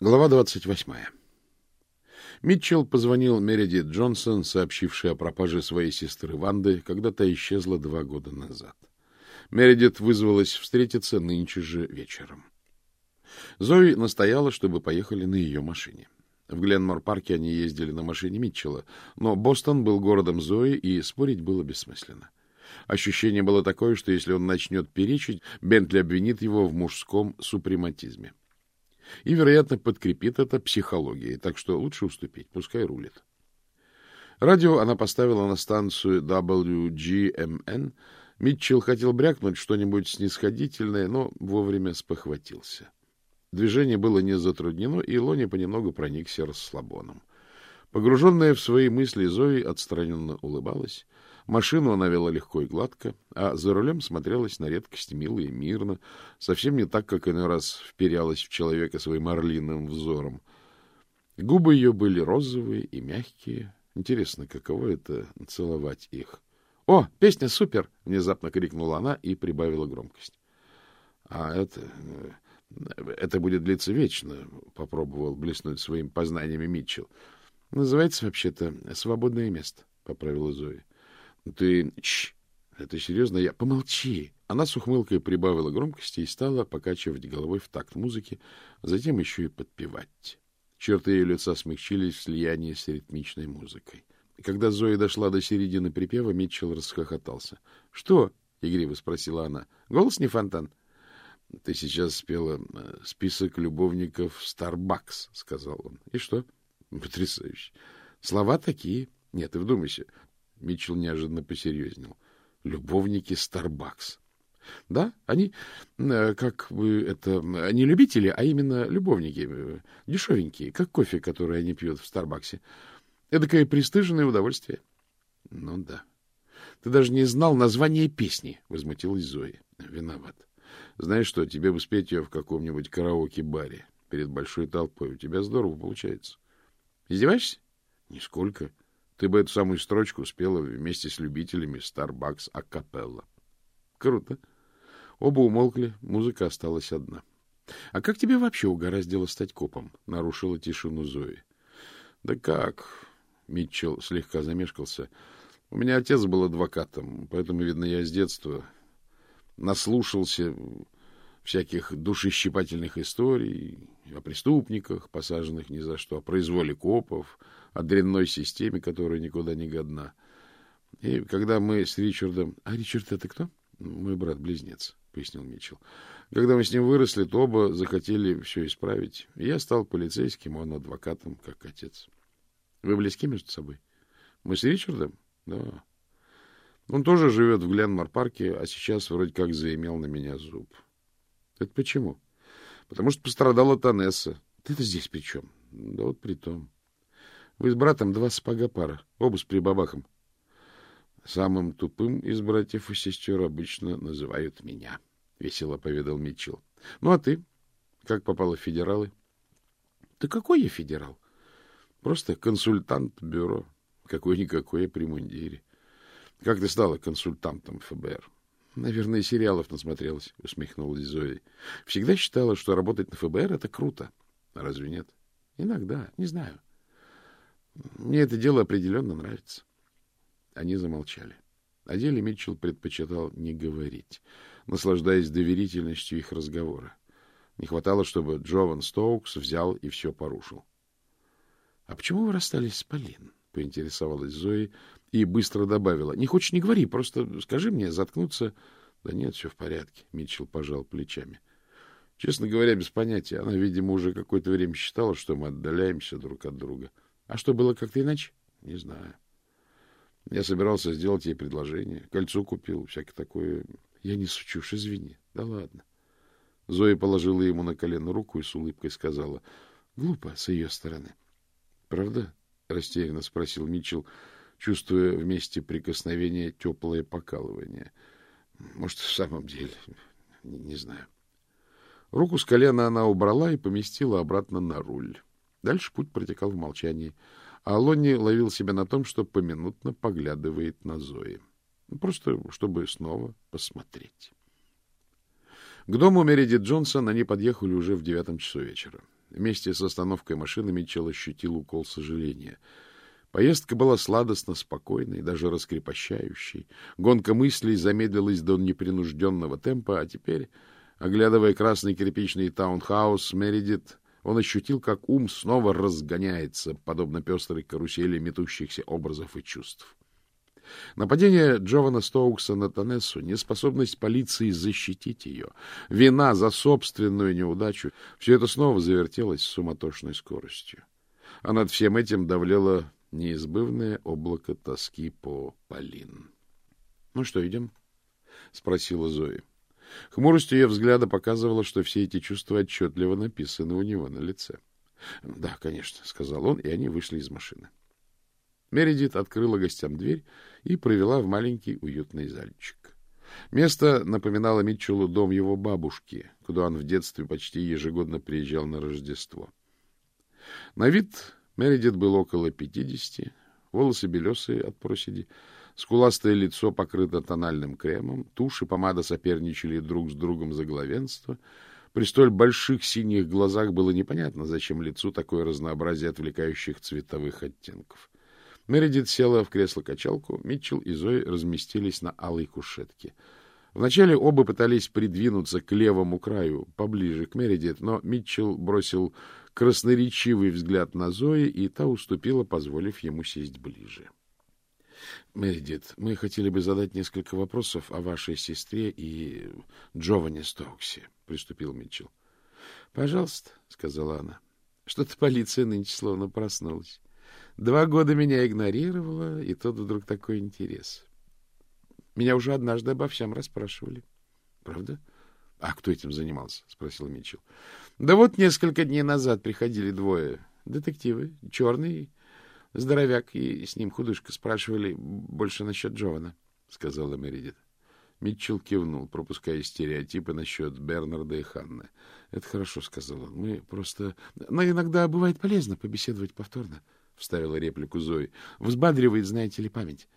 Глава 28. Митчелл позвонил Мередит Джонсон, сообщившей о пропаже своей сестры Ванды, когда та исчезла два года назад. Мередит вызвалась встретиться нынче же вечером. Зои настояла, чтобы поехали на ее машине. В Гленмор-парке они ездили на машине Митчелла, но Бостон был городом Зои, и спорить было бессмысленно. Ощущение было такое, что если он начнет перечить, Бентли обвинит его в мужском супрематизме и, вероятно, подкрепит это психологией, так что лучше уступить, пускай рулит. Радио она поставила на станцию WGMN. Митчелл хотел брякнуть что-нибудь снисходительное, но вовремя спохватился. Движение было не затруднено, и Лони понемногу проникся расслабоном. Погруженная в свои мысли Зои отстраненно улыбалась, Машину она вела легко и гладко, а за рулем смотрелась на редкость мило и мирно, совсем не так, как иной раз вперялась в человека своим орлиным взором. Губы ее были розовые и мягкие. Интересно, каково это — целовать их? — О, песня супер! — внезапно крикнула она и прибавила громкость. — А это... это будет длиться вечно, — попробовал блеснуть своими познаниями Митчелл. — Называется вообще-то «Свободное место», — поправила Зоя. Ты... Чш! Это серьезно? Я... Помолчи! Она с ухмылкой прибавила громкости и стала покачивать головой в такт музыки, затем еще и подпевать. Черты ее лица смягчились в слиянии с ритмичной музыкой. Когда Зоя дошла до середины припева, Митчелл расхохотался. — Что? — игриво спросила она. — Голос не фонтан? — Ты сейчас спела э, список любовников Старбакс, — сказал он. — И что? — Потрясающе. Слова такие. Нет, ты вдумайся. Митчелл неожиданно посерьезнел. Любовники Старбакс. Да, они, э, как бы это, не любители, а именно любовники, э, дешевенькие, как кофе, который они пьют в Старбаксе. Эдакое пристыженное удовольствие. Ну да. Ты даже не знал название песни, возмутилась Зоя. Виноват. Знаешь что, тебе бы спеть ее в каком-нибудь караоке-баре перед большой толпой. У тебя здорово получается. Издеваешься? Нисколько. Ты бы эту самую строчку спела вместе с любителями Starbucks акапелла. Круто. Оба умолкли, музыка осталась одна. — А как тебе вообще угораздило стать копом? — нарушила тишину Зои. — Да как? — Митчелл слегка замешкался. — У меня отец был адвокатом, поэтому, видно, я с детства наслушался всяких душещипательных историй о преступниках, посаженных ни за что, о произволе копов, о дрянной системе, которая никуда не годна. И когда мы с Ричардом... — А Ричард это кто? — Мой брат-близнец, — пояснил Митчелл. Когда мы с ним выросли, то оба захотели все исправить. я стал полицейским, он адвокатом, как отец. Вы близки между собой? Мы с Ричардом? Да. Он тоже живет в Гленмор-парке, а сейчас вроде как заимел на меня зуб. Это почему? Потому что пострадала Танесса. Ты-то здесь при чем? Да вот при том. Вы с братом два сапога пара, оба с прибабахом. Самым тупым из братьев и сестер обычно называют меня, — весело поведал Митчелл. — Ну, а ты? Как попала в федералы? — Да какой я федерал? Просто консультант бюро. Какой-никакой при мундире. Как ты стала консультантом ФБР? — Наверное, сериалов насмотрелась, — усмехнулась Зоя. — Всегда считала, что работать на ФБР — это круто. А разве нет? — Иногда, не знаю. Мне это дело определенно нравится. Они замолчали. О деле Митчелл предпочитал не говорить, наслаждаясь доверительностью их разговора. Не хватало, чтобы Джован Стоукс взял и все порушил. — А почему вы расстались с Полин? — поинтересовалась Зои и быстро добавила. — Не хочешь, не говори, просто скажи мне заткнуться. — Да нет, все в порядке, — Митчелл пожал плечами. Честно говоря, без понятия. Она, видимо, уже какое-то время считала, что мы отдаляемся друг от друга. — а что, было как-то иначе? Не знаю. Я собирался сделать ей предложение. Кольцо купил, всякое такое. Я не сучушь, извини. Да ладно. Зоя положила ему на колено руку и с улыбкой сказала. Глупо с ее стороны. Правда? Растерянно спросил Митчелл, чувствуя вместе прикосновения теплое покалывание. Может, в самом деле, не, не знаю. Руку с колена она убрала и поместила обратно на руль. Дальше путь протекал в молчании, а Лонни ловил себя на том, что поминутно поглядывает на Зои. Просто чтобы снова посмотреть. К дому Мередит Джонсон они подъехали уже в девятом часу вечера. Вместе с остановкой машины Митчелл ощутил укол сожаления. Поездка была сладостно спокойной, даже раскрепощающей. Гонка мыслей замедлилась до непринужденного темпа, а теперь, оглядывая красный кирпичный таунхаус Мередит, он ощутил, как ум снова разгоняется, подобно пестрой карусели метущихся образов и чувств. Нападение Джована Стоукса на Танессу, неспособность полиции защитить ее, вина за собственную неудачу — все это снова завертелось с суматошной скоростью. А над всем этим давлело неизбывное облако тоски по Полин. — Ну что, идем? — спросила Зои. Хмурость ее взгляда показывала, что все эти чувства отчетливо написаны у него на лице. — Да, конечно, — сказал он, и они вышли из машины. Мередит открыла гостям дверь и провела в маленький уютный зальчик. Место напоминало Митчеллу дом его бабушки, куда он в детстве почти ежегодно приезжал на Рождество. На вид Мередит был около пятидесяти, волосы белесые от проседи, скуластое лицо покрыто тональным кремом, тушь и помада соперничали друг с другом за главенство. При столь больших синих глазах было непонятно, зачем лицу такое разнообразие отвлекающих цветовых оттенков. Мередит села в кресло-качалку, Митчелл и Зои разместились на алой кушетке. Вначале оба пытались придвинуться к левому краю, поближе к Мередит, но Митчелл бросил красноречивый взгляд на Зои, и та уступила, позволив ему сесть ближе. — Мередит, мы хотели бы задать несколько вопросов о вашей сестре и Джованни Стоуксе, — приступил Митчелл. — Пожалуйста, — сказала она. — Что-то полиция нынче словно проснулась. Два года меня игнорировала, и тут вдруг такой интерес. Меня уже однажды обо всем расспрашивали. — Правда? — А кто этим занимался? — спросил Митчелл. — Да вот несколько дней назад приходили двое детективы. Черный, здоровяк, и с ним худышка. Спрашивали больше насчет Джована, — сказала Мередит. Митчелл кивнул, пропуская стереотипы насчет Бернарда и Ханны. — Это хорошо, — сказал он. — Мы просто... Но иногда бывает полезно побеседовать повторно. —— вставила реплику Зои. — Взбадривает, знаете ли, память.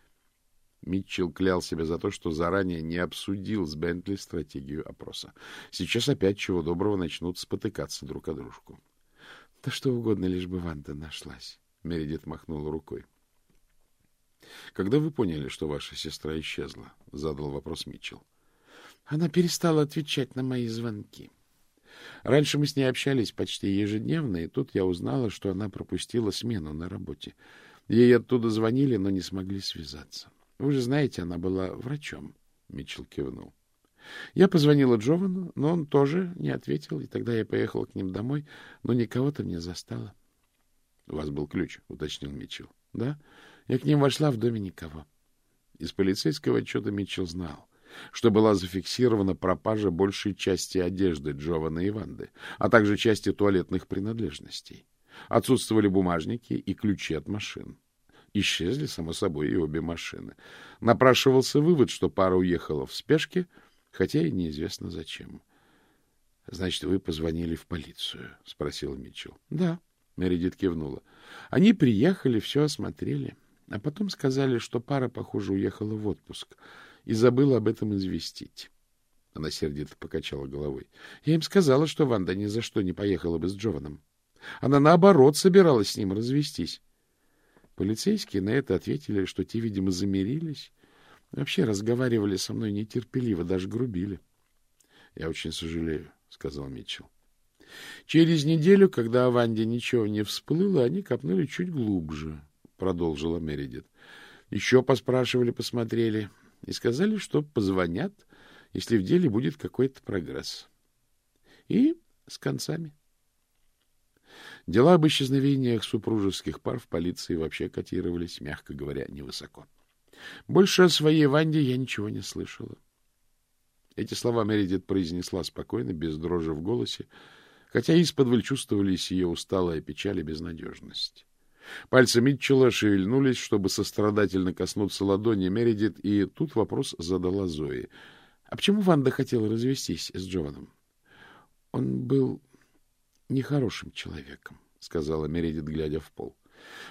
Митчелл клял себя за то, что заранее не обсудил с Бентли стратегию опроса. Сейчас опять чего доброго начнут спотыкаться друг о дружку. — Да что угодно, лишь бы Ванда нашлась. Мередит махнула рукой. — Когда вы поняли, что ваша сестра исчезла? — задал вопрос Митчелл. — Она перестала отвечать на мои звонки. — Раньше мы с ней общались почти ежедневно, и тут я узнала, что она пропустила смену на работе. Ей оттуда звонили, но не смогли связаться. Вы же знаете, она была врачом. Митчелл кивнул. Я позвонила Джовану, но он тоже не ответил, и тогда я поехала к ним домой, но никого там не застала. — У вас был ключ, — уточнил Митчелл. — Да. Я к ним вошла, в доме никого. Из полицейского отчета Митчелл знал что была зафиксирована пропажа большей части одежды Джована и Ванды, а также части туалетных принадлежностей. Отсутствовали бумажники и ключи от машин. Исчезли, само собой, и обе машины. Напрашивался вывод, что пара уехала в спешке, хотя и неизвестно зачем. — Значит, вы позвонили в полицию? — спросил Митчелл. — Да, — Мередит кивнула. Они приехали, все осмотрели, а потом сказали, что пара, похоже, уехала в отпуск — и забыла об этом известить. Она сердито покачала головой. Я им сказала, что Ванда ни за что не поехала бы с Джованом. Она, наоборот, собиралась с ним развестись. Полицейские на это ответили, что те, видимо, замирились. Вообще разговаривали со мной нетерпеливо, даже грубили. — Я очень сожалею, — сказал Митчелл. Через неделю, когда о Ванде ничего не всплыло, они копнули чуть глубже, — продолжила Мередит. Еще поспрашивали, посмотрели и сказали, что позвонят, если в деле будет какой-то прогресс. И с концами. Дела об исчезновениях супружеских пар в полиции вообще котировались, мягко говоря, невысоко. Больше о своей Ванде я ничего не слышала. Эти слова Мередит произнесла спокойно, без дрожи в голосе, хотя исподволь чувствовались ее усталая печаль и безнадежность. Пальцы Митчелла шевельнулись, чтобы сострадательно коснуться ладони Мередит, и тут вопрос задала Зои. — А почему Ванда хотела развестись с Джованом? — Он был нехорошим человеком, — сказала Мередит, глядя в пол.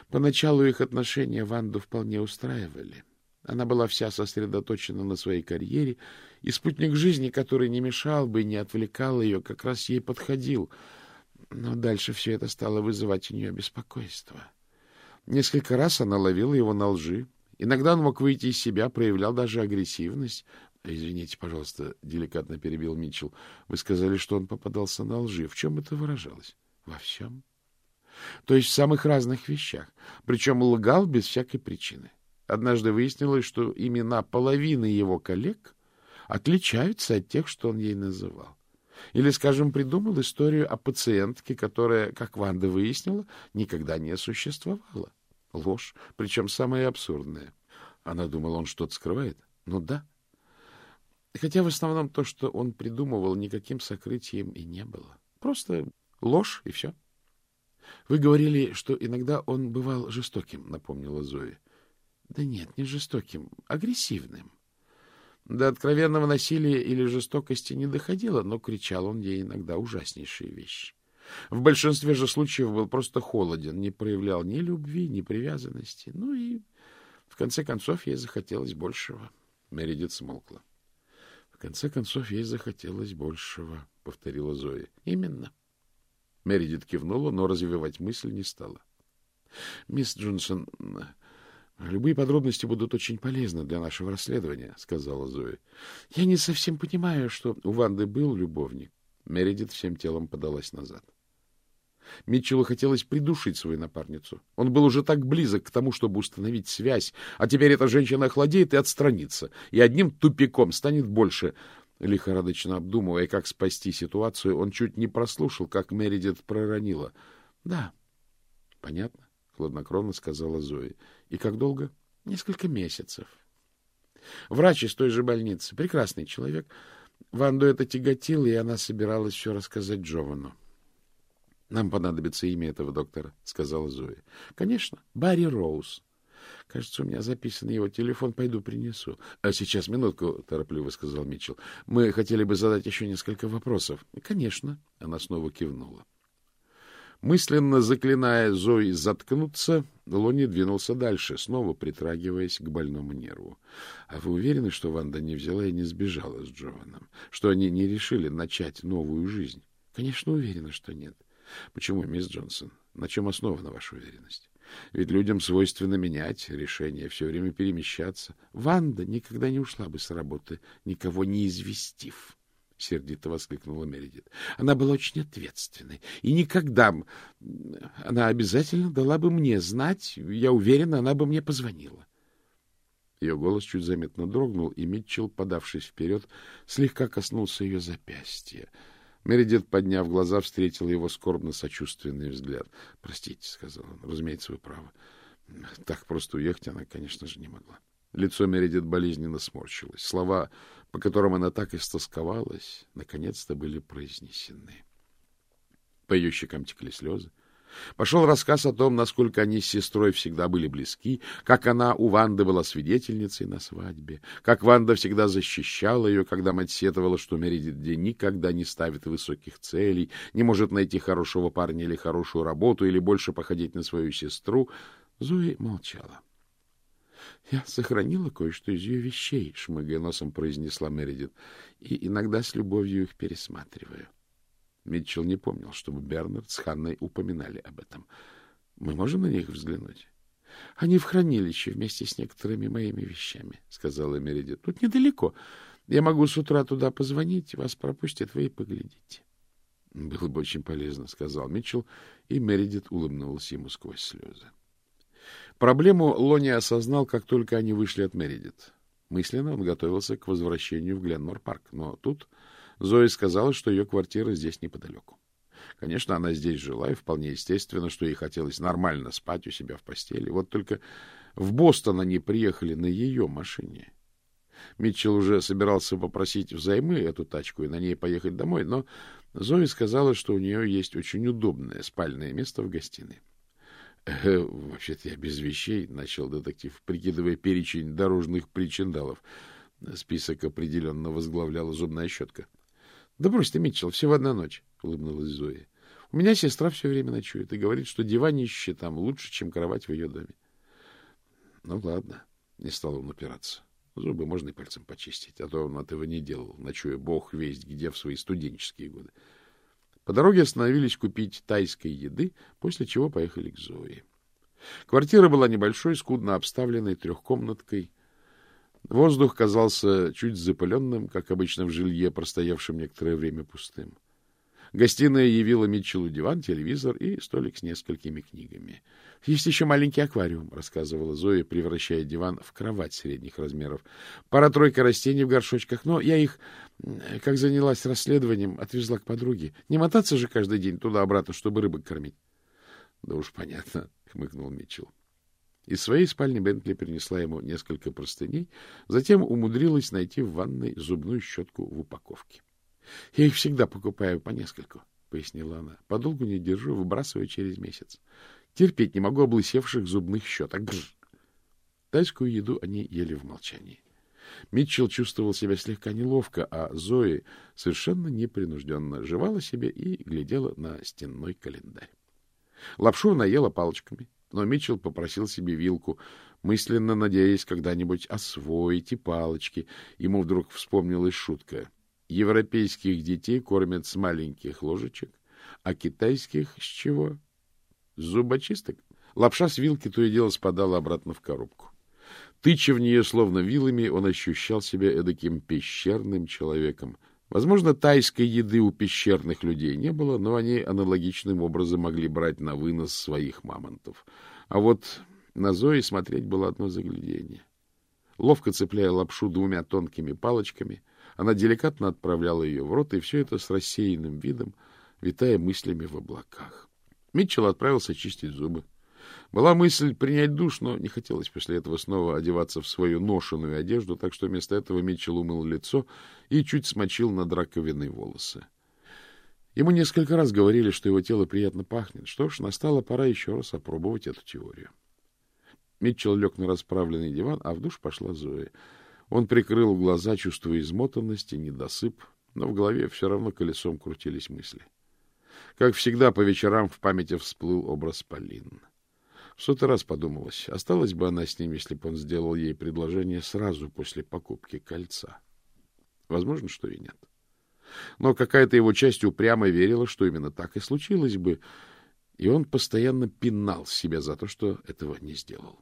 Поначалу их отношения Ванду вполне устраивали. Она была вся сосредоточена на своей карьере, и спутник жизни, который не мешал бы и не отвлекал ее, как раз ей подходил — Но дальше все это стало вызывать у нее беспокойство. Несколько раз она ловила его на лжи. Иногда он мог выйти из себя, проявлял даже агрессивность. — Извините, пожалуйста, — деликатно перебил Митчелл. — Вы сказали, что он попадался на лжи. В чем это выражалось? — Во всем. То есть в самых разных вещах. Причем лгал без всякой причины. Однажды выяснилось, что имена половины его коллег отличаются от тех, что он ей называл. Или, скажем, придумал историю о пациентке, которая, как Ванда выяснила, никогда не существовала. Ложь, причем самая абсурдная. Она думала, он что-то скрывает. Ну да. Хотя в основном то, что он придумывал, никаким сокрытием и не было. Просто ложь и все. Вы говорили, что иногда он бывал жестоким, напомнила Зоя. Да нет, не жестоким, агрессивным. До откровенного насилия или жестокости не доходило, но кричал он ей иногда ужаснейшие вещи. В большинстве же случаев был просто холоден, не проявлял ни любви, ни привязанности. Ну и, в конце концов, ей захотелось большего. Мередит смолкла. — В конце концов, ей захотелось большего, — повторила Зоя. — Именно. Мередит кивнула, но развивать мысль не стала. — Мисс Джонсон, любые подробности будут очень полезны для нашего расследования, — сказала Зоя. — Я не совсем понимаю, что у Ванды был любовник. Мередит всем телом подалась назад. Митчеллу хотелось придушить свою напарницу. Он был уже так близок к тому, чтобы установить связь, а теперь эта женщина охладеет и отстранится, и одним тупиком станет больше — Лихорадочно обдумывая, как спасти ситуацию, он чуть не прослушал, как Мередит проронила. — Да. — Понятно, — хладнокровно сказала Зоя. — И как долго? — Несколько месяцев. Врач из той же больницы. Прекрасный человек. Ванду это тяготило, и она собиралась все рассказать Джовану. — Нам понадобится имя этого доктора, — сказала Зоя. — Конечно. Барри Роуз. — Кажется, у меня записан его телефон. Пойду принесу. — А сейчас, минутку, — торопливо сказал Митчелл. — Мы хотели бы задать еще несколько вопросов. — Конечно. Она снова кивнула. Мысленно заклиная Зои заткнуться, Лони двинулся дальше, снова притрагиваясь к больному нерву. — А вы уверены, что Ванда не взяла и не сбежала с Джованом? Что они не решили начать новую жизнь? — Конечно, уверена, что нет. — Почему, мисс Джонсон? На чем основана ваша уверенность? Ведь людям свойственно менять решения, все время перемещаться. Ванда никогда не ушла бы с работы, никого не известив. — сердито воскликнула Мередит. Она была очень ответственной. И никогда... Она обязательно дала бы мне знать. Я уверена, она бы мне позвонила. Ее голос чуть заметно дрогнул, и Митчелл, подавшись вперед, слегка коснулся ее запястья. Мередит, подняв глаза, встретил его скорбно-сочувственный взгляд. — Простите, — сказал он, — разумеется, вы правы. Так просто уехать она, конечно же, не могла. Лицо Мередит болезненно сморщилось. Слова, по которым она так истосковалась, наконец-то были произнесены. По ее щекам текли слезы. Пошел рассказ о том, насколько они с сестрой всегда были близки, как она у Ванды была свидетельницей на свадьбе, как Ванда всегда защищала ее, когда мать сетовала, что Мередит Ди никогда не ставит высоких целей, не может найти хорошего парня или хорошую работу, или больше походить на свою сестру. Зои молчала. — Я сохранила кое-что из ее вещей, — шмыгая носом произнесла Мередит, — и иногда с любовью их пересматриваю. — Митчелл не помнил, чтобы Бернард с Ханной упоминали об этом. Мы можем на них взглянуть? — Они в хранилище вместе с некоторыми моими вещами, — сказала Мередит. — Тут недалеко. Я могу с утра туда позвонить, вас пропустят, вы и поглядите. — Было бы очень полезно, — сказал Митчелл, и Мередит улыбнулась ему сквозь слезы. Проблему Лони осознал, как только они вышли от Мередит. Мысленно он готовился к возвращению в Гленмор-парк, но тут Зоя сказала, что ее квартира здесь неподалеку. Конечно, она здесь жила, и вполне естественно, что ей хотелось нормально спать у себя в постели. Вот только в Бостон они приехали на ее машине. Митчелл уже собирался попросить взаймы эту тачку и на ней поехать домой, но Зоя сказала, что у нее есть очень удобное спальное место в гостиной. «Э, — Вообще-то я без вещей, — начал детектив, прикидывая перечень дорожных причиндалов. Список определенно возглавляла зубная щетка. Да брось ты, Митчелл, всего одна ночь, — улыбнулась Зоя. У меня сестра все время ночует и говорит, что диванище там лучше, чем кровать в ее доме. Ну, ладно, не стал он упираться. Зубы можно и пальцем почистить, а то он этого не делал, ночуя бог весть где в свои студенческие годы. По дороге остановились купить тайской еды, после чего поехали к Зои. Квартира была небольшой, скудно обставленной трехкомнаткой. Воздух казался чуть запыленным, как обычно в жилье, простоявшем некоторое время пустым. Гостиная явила Митчеллу диван, телевизор и столик с несколькими книгами. — Есть еще маленький аквариум, — рассказывала Зоя, превращая диван в кровать средних размеров. — Пара-тройка растений в горшочках, но я их, как занялась расследованием, отвезла к подруге. Не мотаться же каждый день туда-обратно, чтобы рыбок кормить. — Да уж понятно, — хмыкнул Митчелл. Из своей спальни Бентли принесла ему несколько простыней, затем умудрилась найти в ванной зубную щетку в упаковке. — Я их всегда покупаю по нескольку, — пояснила она. — Подолгу не держу, выбрасываю через месяц. Терпеть не могу облысевших зубных щеток. Бррр. Тайскую еду они ели в молчании. Митчелл чувствовал себя слегка неловко, а Зои совершенно непринужденно жевала себе и глядела на стенной календарь. Лапшу наела палочками, но Митчелл попросил себе вилку, мысленно надеясь когда-нибудь освоить и палочки. Ему вдруг вспомнилась шутка. Европейских детей кормят с маленьких ложечек, а китайских с чего? С зубочисток. Лапша с вилки то и дело спадала обратно в коробку. Тыча в нее словно вилами, он ощущал себя эдаким пещерным человеком. Возможно, тайской еды у пещерных людей не было, но они аналогичным образом могли брать на вынос своих мамонтов. А вот на Зои смотреть было одно заглядение. Ловко цепляя лапшу двумя тонкими палочками, она деликатно отправляла ее в рот, и все это с рассеянным видом, витая мыслями в облаках. Митчелл отправился чистить зубы. Была мысль принять душ, но не хотелось после этого снова одеваться в свою ношеную одежду, так что вместо этого Митчелл умыл лицо и чуть смочил над раковиной волосы. Ему несколько раз говорили, что его тело приятно пахнет. Что ж, настала пора еще раз опробовать эту теорию. Митчелл лег на расправленный диван, а в душ пошла Зоя. Он прикрыл глаза, чувствуя измотанность и недосып, но в голове все равно колесом крутились мысли. Как всегда, по вечерам в памяти всплыл образ Полин. В сотый раз подумалось, осталась бы она с ним, если бы он сделал ей предложение сразу после покупки кольца. Возможно, что и нет. Но какая-то его часть упрямо верила, что именно так и случилось бы, и он постоянно пинал себя за то, что этого не сделал.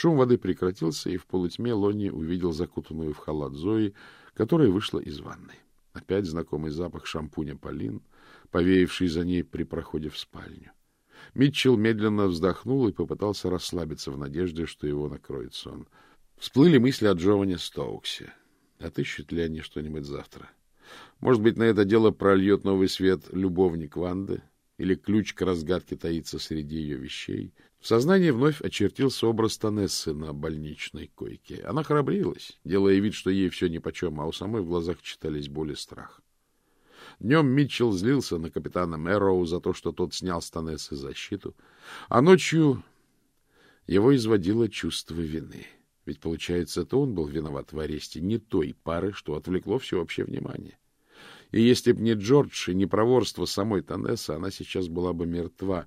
Шум воды прекратился, и в полутьме Лонни увидел закутанную в халат Зои, которая вышла из ванной. Опять знакомый запах шампуня Полин, повеявший за ней при проходе в спальню. Митчелл медленно вздохнул и попытался расслабиться в надежде, что его накроет сон. Всплыли мысли о Джоване Стоуксе. Отыщут ли они что-нибудь завтра? Может быть, на это дело прольет новый свет любовник Ванды? Или ключ к разгадке таится среди ее вещей? В сознании вновь очертился образ Танессы на больничной койке. Она храбрилась, делая вид, что ей все нипочем, а у самой в глазах читались боль и страх. Днем Митчелл злился на капитана Мэроу за то, что тот снял с Танессы защиту, а ночью его изводило чувство вины. Ведь, получается, это он был виноват в аресте не той пары, что отвлекло всеобщее внимание. И если б не Джордж и не проворство самой Танессы, она сейчас была бы мертва,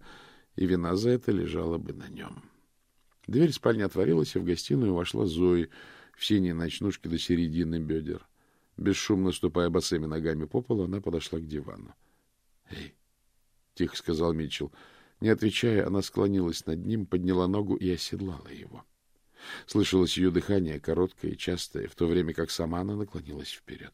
и вина за это лежала бы на нем. Дверь спальни отворилась, и в гостиную вошла Зои в синей ночнушке до середины бедер. Бесшумно ступая босыми ногами по полу, она подошла к дивану. — Эй! — тихо сказал Митчелл. Не отвечая, она склонилась над ним, подняла ногу и оседлала его. Слышалось ее дыхание, короткое и частое, в то время как сама она наклонилась вперед.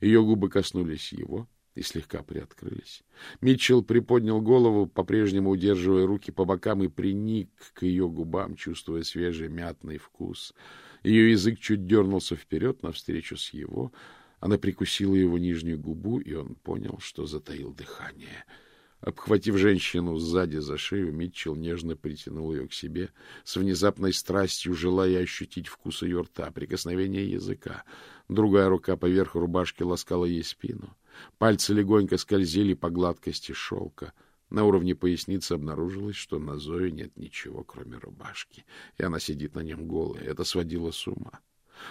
Ее губы коснулись его и слегка приоткрылись. Митчелл приподнял голову, по-прежнему удерживая руки по бокам, и приник к ее губам, чувствуя свежий мятный вкус. Ее язык чуть дернулся вперед навстречу с его. Она прикусила его нижнюю губу, и он понял, что затаил дыхание — Обхватив женщину сзади за шею, Митчелл нежно притянул ее к себе, с внезапной страстью желая ощутить вкус ее рта, прикосновение языка. Другая рука поверх рубашки ласкала ей спину. Пальцы легонько скользили по гладкости шелка. На уровне поясницы обнаружилось, что на Зое нет ничего, кроме рубашки, и она сидит на нем голая. Это сводило с ума.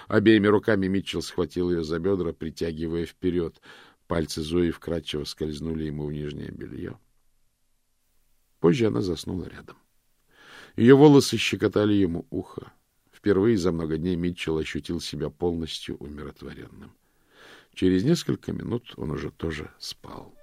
Обеими руками Митчелл схватил ее за бедра, притягивая вперед. Пальцы Зои вкрадчиво скользнули ему в нижнее белье. Позже она заснула рядом. Ее волосы щекотали ему ухо. Впервые за много дней Митчелл ощутил себя полностью умиротворенным. Через несколько минут он уже тоже спал.